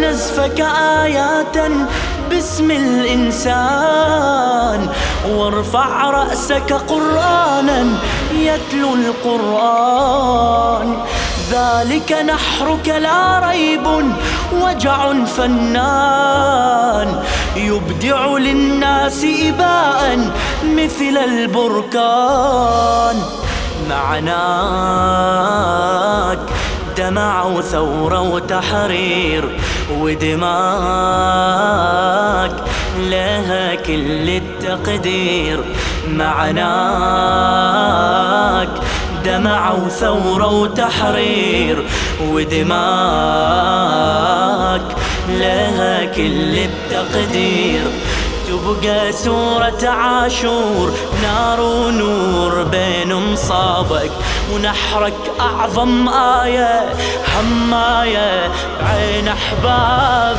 نزفك آيات باسم الإنسان. وارفع رأسك قرآنا يتلو القرآن. ذلك نحرك لا ريب وجع فنان. يبدع للناس إباء مثل البركان. معناك دمع وثورة وتحرير. ودماك لها كل التقدير. معناك دمع وثورة وتحرير. ودماك لها كل التقدير. تبقى سورة عاشور نار ونور بين مصابك ونحرك أعظم آية حماية بعين أحبابك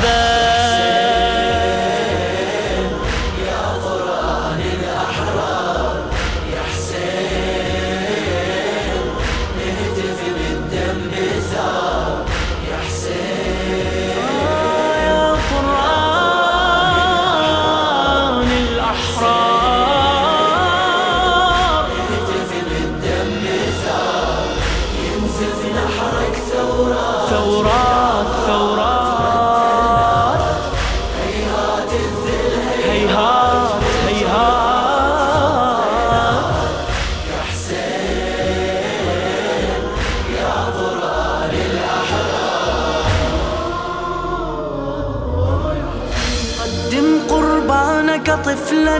قربانك طفلا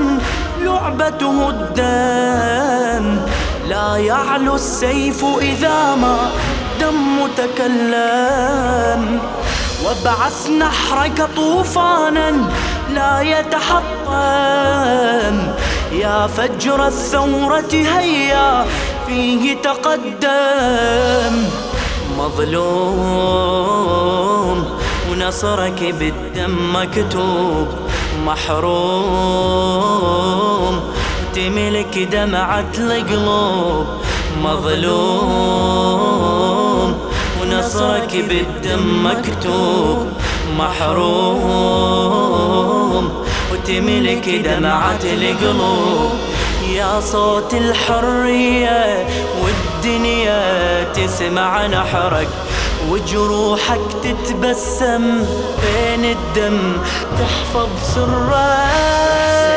لعبته الدم. لا يعلو السيف إذا ما الدم تكلم وابعث نحرك طوفانا لا يتحطم. يا فجر الثورة هيا فيه تقدم. مظلوم ونصرك بالدم مكتوب. محروم. تملك دمعة القلوب مظلوم. ونصرك بالدم مكتوب محروم. وتملك دمعة القلوب يا صوت الحرية والدنيا تسمع نحرك. وجروحك تتبسم بين الدم تحفظ سرك.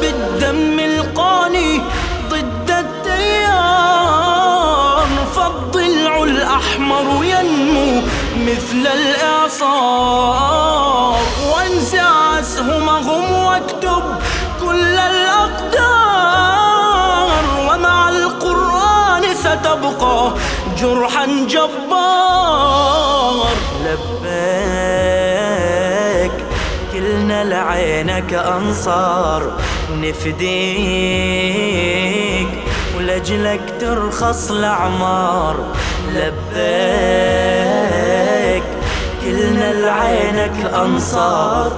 بالدم القاني ضد التيار فالضلع الأحمر ينمو مثل الإعصار. وانزع أسهمهم واكتب كل الأقدار. ومع القرآن ستبقى جرحا جبار. لبيك كلنا لعينك أنصار نفديك ولجلك ترخص الأعمار. لبيك كلنا لعينك أنصار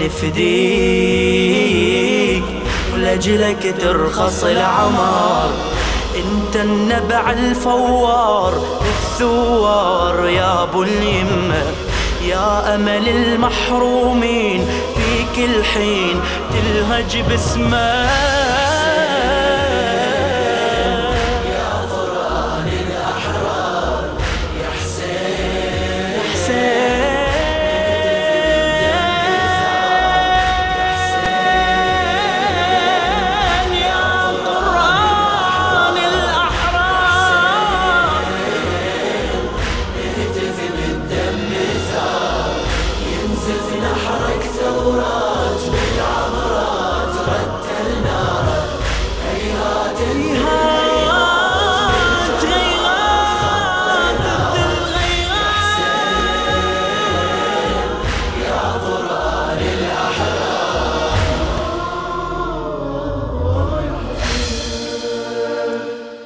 نفديك ولجلك ترخص العمار أنت النبع الفوار الثوار يا أبو اليمة. يا أمل المحرومين في كل حين تلهج باسمك.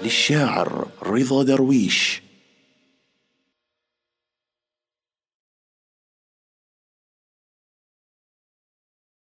الشاعر رضا درويش.